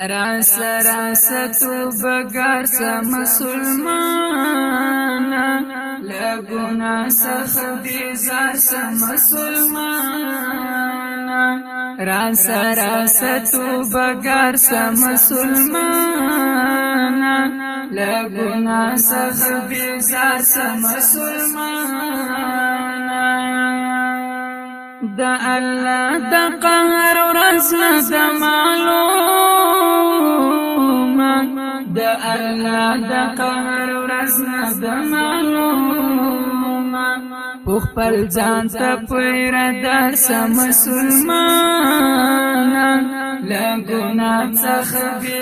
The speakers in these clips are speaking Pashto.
راس راس تو بګر سم مسلمان لا ګنا سخ دې زار سم مسلمان راس راس تو بګر سم مسلمان لا ګنا سخ دې زار سم مسلمان د الله د قهر ورځ نه د معلومه د الله د قهر ورځ نه د معلومه په خپل ځان ته پیر د سم مسلمان لا ګنا څخه به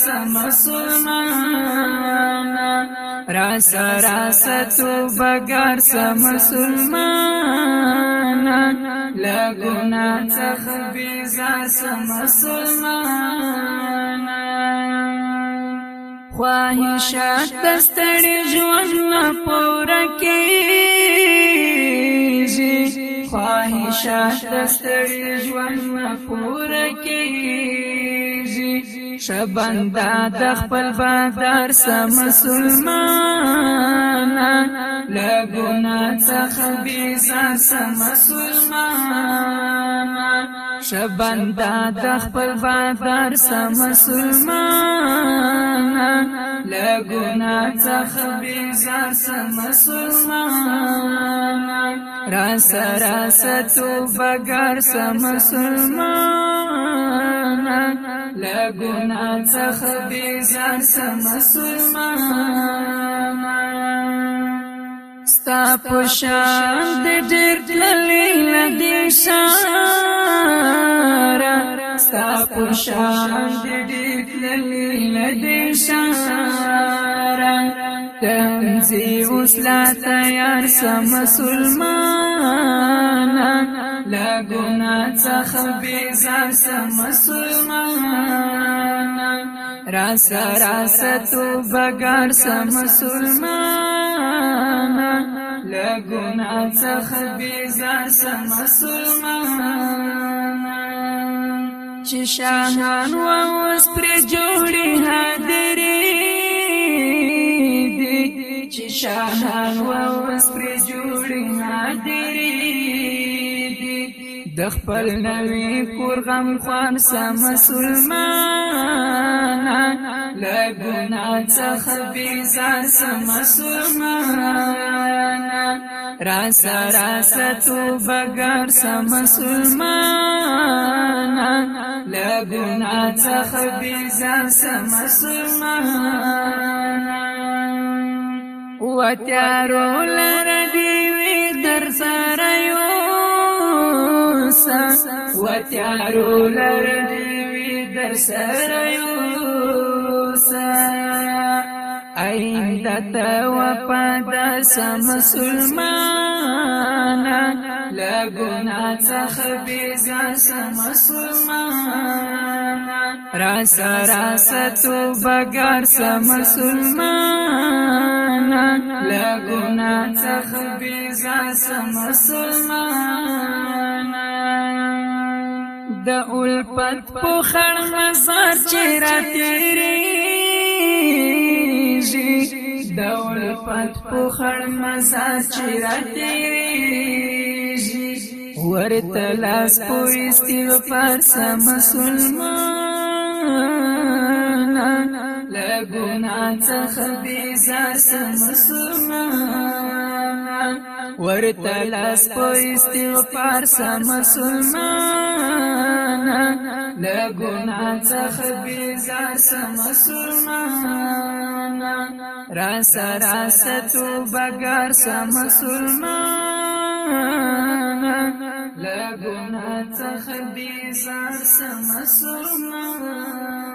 سم مسلمان را سرا ستو بګر سم مسلمان لا ګنا تخبي سم مسلمان خواهشات دستړي ژوند نه پوره کیږي خواهشات دستړي ژوند نه پوره کیږي شبنده د خپل بدر سم مسلمان لا ګنا څخه بیزار سم مسلمان شبنده د خپل بدر سم مسلمان لا ګنا څخه بیزار سم مسلمان را سره ستو بګر سم مسلمان لګونا څخه بيزار سم مسلمان ستا پوشان دې ډېر للی لدی شارا ستا پوشان دې ډېر للی لدی شارا تم زی اوس لا تیار سم مسلمان مسلمان لا گناہ څخه بیزار سم مسلمان راس راس تو بګار سم مسلمان لا گناہ څخه بیزار سم مسلمان چې شاهان و اوس پر جوړې حاضرې دي چې شاهان و اوس پر جوړې د خپل نوې کور غم خوان سم مسلمان له ګناه څخه بیزار سم مسلمان را سره ستو بګر سم مسلمان له ګناه څخه بیزار سم مسلمان و تیارو لره دی وی در سره سا و تیارو لردوی در سرایو سا این دتا و پادا سا مسلمانا لگنا تخبیزا سا مسلمانا راسا راسا تو بگر سا مسلمانا لگنا تخبیزا سا مسلمانا د الفت په خړ نظر چیرې تیریږي د الفت په خړ نظر چیرې تیریږي ورته لاس په استغفار سم مسلمان لا ګناه څخه بیزار سم مسلمان ورته لاس په استغفار سم مسلمان له ګناه څخه بیزار سم مسلمان را سره ستو بګر سم مسلمان له ګناه څخه بیزار سم مسلمان